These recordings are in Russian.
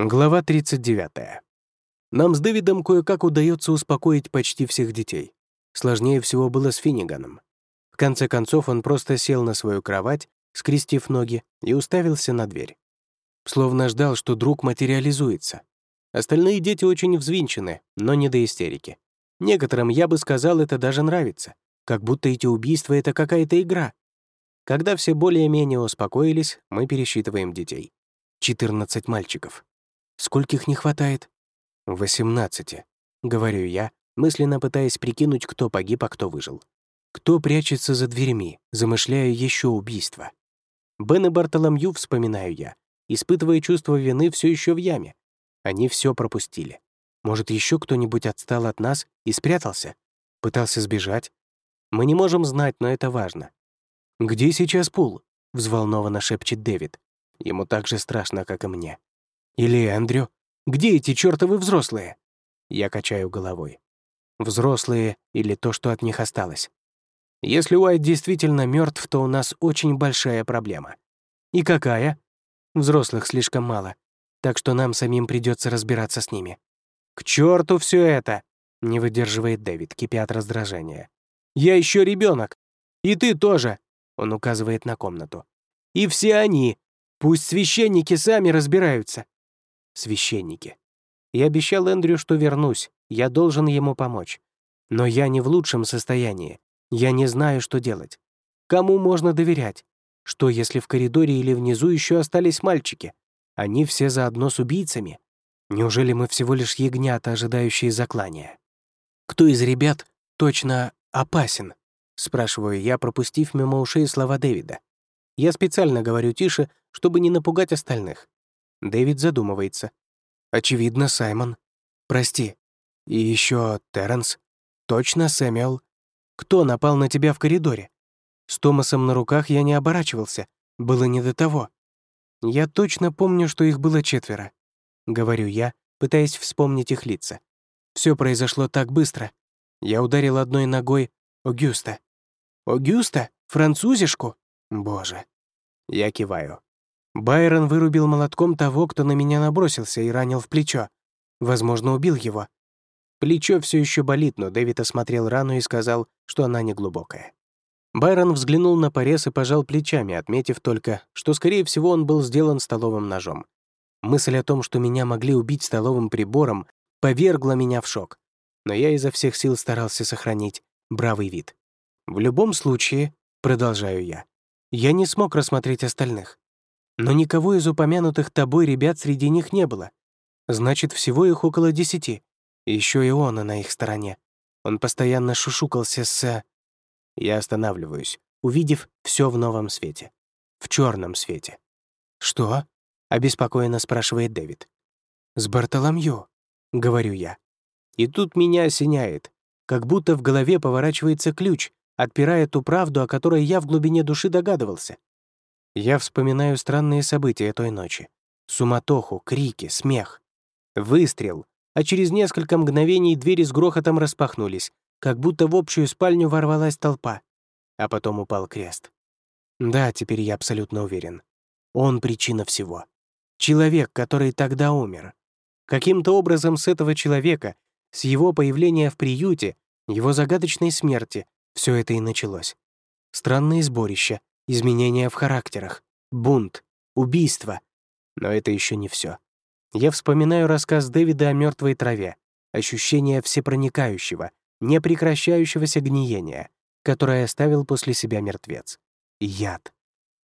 Глава 39. Нам с Дэвидом кое-как удается успокоить почти всех детей. Сложнее всего было с Финниганом. В конце концов, он просто сел на свою кровать, скрестив ноги, и уставился на дверь. Словно ждал, что друг материализуется. Остальные дети очень взвинчены, но не до истерики. Некоторым, я бы сказал, это даже нравится. Как будто эти убийства — это какая-то игра. Когда все более-менее успокоились, мы пересчитываем детей. 14 мальчиков. Скольких не хватает? Восемнадцати, говорю я, мысленно пытаясь прикинуть, кто погиб, а кто выжил. Кто прячется за дверьми, замышляя еще убийство? Бен и Бартоломью, вспоминаю я, испытывая чувство вины все еще в яме. Они все пропустили. Может, еще кто-нибудь отстал от нас и спрятался? Пытался сбежать? Мы не можем знать, но это важно. «Где сейчас Пул?» — взволнованно шепчет Дэвид. Ему так же страшно, как и мне. Или Эндрю? Где эти чертовы взрослые? Я качаю головой. Взрослые или то, что от них осталось. Если Уайт действительно мертв, то у нас очень большая проблема. И какая? Взрослых слишком мало, так что нам самим придется разбираться с ними. К черту все это! Не выдерживает Дэвид, кипя от раздражения. Я еще ребенок. И ты тоже, он указывает на комнату. И все они. Пусть священники сами разбираются священники. Я обещал Эндрю, что вернусь, я должен ему помочь. Но я не в лучшем состоянии. Я не знаю, что делать. Кому можно доверять? Что, если в коридоре или внизу еще остались мальчики? Они все заодно с убийцами? Неужели мы всего лишь ягнята, ожидающие заклания? Кто из ребят точно опасен? Спрашиваю я, пропустив мимо ушей слова Дэвида. Я специально говорю тише, чтобы не напугать остальных. Дэвид задумывается. «Очевидно, Саймон. Прости. И еще Терренс. Точно, Сэмюэл. Кто напал на тебя в коридоре? С Томасом на руках я не оборачивался. Было не до того. Я точно помню, что их было четверо. Говорю я, пытаясь вспомнить их лица. Все произошло так быстро. Я ударил одной ногой Огюста. «Огюста? Французишку? Боже!» Я киваю. Байрон вырубил молотком того, кто на меня набросился и ранил в плечо. Возможно, убил его. Плечо все еще болит, но Дэвид осмотрел рану и сказал, что она не глубокая. Байрон взглянул на порез и пожал плечами, отметив только, что, скорее всего, он был сделан столовым ножом. Мысль о том, что меня могли убить столовым прибором, повергла меня в шок. Но я изо всех сил старался сохранить бравый вид. В любом случае, продолжаю я, я не смог рассмотреть остальных. Но никого из упомянутых тобой ребят среди них не было. Значит, всего их около десяти. Еще и он на их стороне. Он постоянно шушукался с... Я останавливаюсь, увидев все в новом свете. В черном свете. «Что?» — обеспокоенно спрашивает Дэвид. «С Бартоломью», — говорю я. И тут меня осеняет, как будто в голове поворачивается ключ, отпирая ту правду, о которой я в глубине души догадывался. Я вспоминаю странные события той ночи. Суматоху, крики, смех. Выстрел, а через несколько мгновений двери с грохотом распахнулись, как будто в общую спальню ворвалась толпа. А потом упал крест. Да, теперь я абсолютно уверен. Он причина всего. Человек, который тогда умер. Каким-то образом с этого человека, с его появления в приюте, его загадочной смерти, все это и началось. Странные сборища, изменения в характерах, бунт, убийство. Но это еще не все. Я вспоминаю рассказ Дэвида о мертвой траве, ощущение всепроникающего, непрекращающегося гниения, которое оставил после себя мертвец. Яд.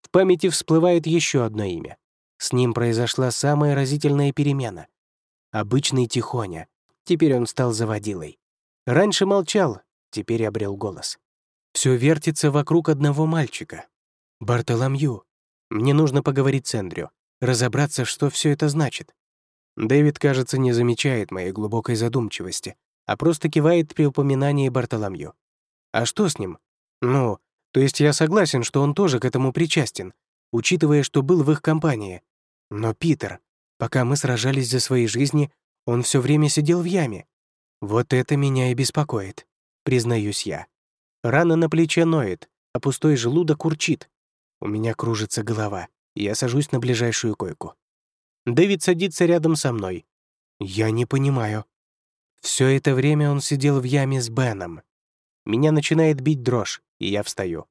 В памяти всплывает еще одно имя. С ним произошла самая разительная перемена. Обычный Тихоня. Теперь он стал заводилой. Раньше молчал, теперь обрел голос. Все вертится вокруг одного мальчика, «Бартоломью, мне нужно поговорить с Эндрю, разобраться, что все это значит». Дэвид, кажется, не замечает моей глубокой задумчивости, а просто кивает при упоминании Бартоломью. «А что с ним?» «Ну, то есть я согласен, что он тоже к этому причастен, учитывая, что был в их компании. Но Питер, пока мы сражались за свои жизни, он все время сидел в яме. Вот это меня и беспокоит, признаюсь я. Рана на плече ноет, а пустой желудок урчит. У меня кружится голова, я сажусь на ближайшую койку. Дэвид садится рядом со мной. Я не понимаю. Все это время он сидел в яме с Беном. Меня начинает бить дрожь, и я встаю.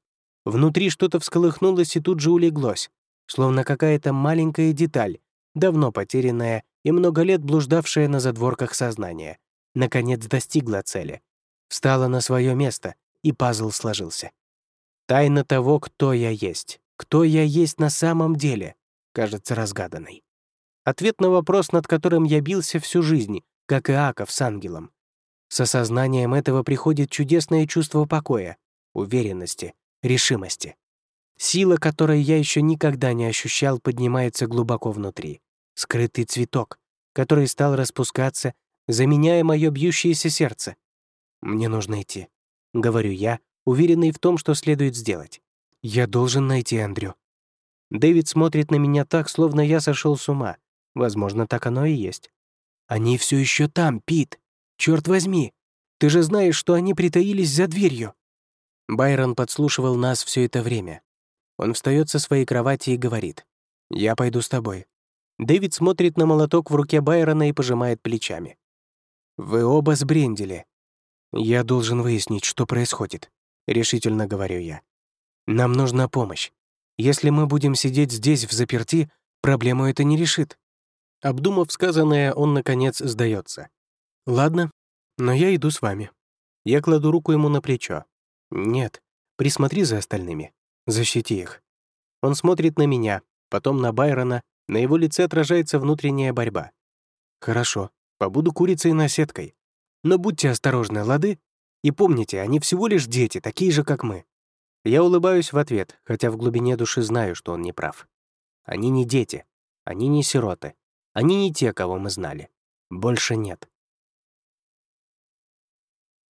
Внутри что-то всколыхнулось и тут же улеглось, словно какая-то маленькая деталь, давно потерянная и много лет блуждавшая на задворках сознания, наконец достигла цели. Встала на свое место, и пазл сложился. Тайна того, кто я есть, кто я есть на самом деле, кажется разгаданной. Ответ на вопрос, над которым я бился всю жизнь, как Иаков с ангелом. С осознанием этого приходит чудесное чувство покоя, уверенности, решимости. Сила, которой я еще никогда не ощущал, поднимается глубоко внутри. Скрытый цветок, который стал распускаться, заменяя мое бьющееся сердце. «Мне нужно идти», — говорю я, уверенный в том, что следует сделать. «Я должен найти Андрю». Дэвид смотрит на меня так, словно я сошел с ума. Возможно, так оно и есть. «Они все еще там, Пит! Черт возьми! Ты же знаешь, что они притаились за дверью!» Байрон подслушивал нас все это время. Он встает со своей кровати и говорит, «Я пойду с тобой». Дэвид смотрит на молоток в руке Байрона и пожимает плечами. «Вы оба сбрендили. Я должен выяснить, что происходит», — решительно говорю я. «Нам нужна помощь. Если мы будем сидеть здесь в заперти, проблему это не решит». Обдумав сказанное, он, наконец, сдается. «Ладно, но я иду с вами». Я кладу руку ему на плечо. «Нет, присмотри за остальными. Защити их». Он смотрит на меня, потом на Байрона, на его лице отражается внутренняя борьба. «Хорошо, побуду курицей-наседкой. Но будьте осторожны, лады? И помните, они всего лишь дети, такие же, как мы». Я улыбаюсь в ответ, хотя в глубине души знаю, что он не прав. Они не дети, они не сироты, они не те, кого мы знали. Больше нет.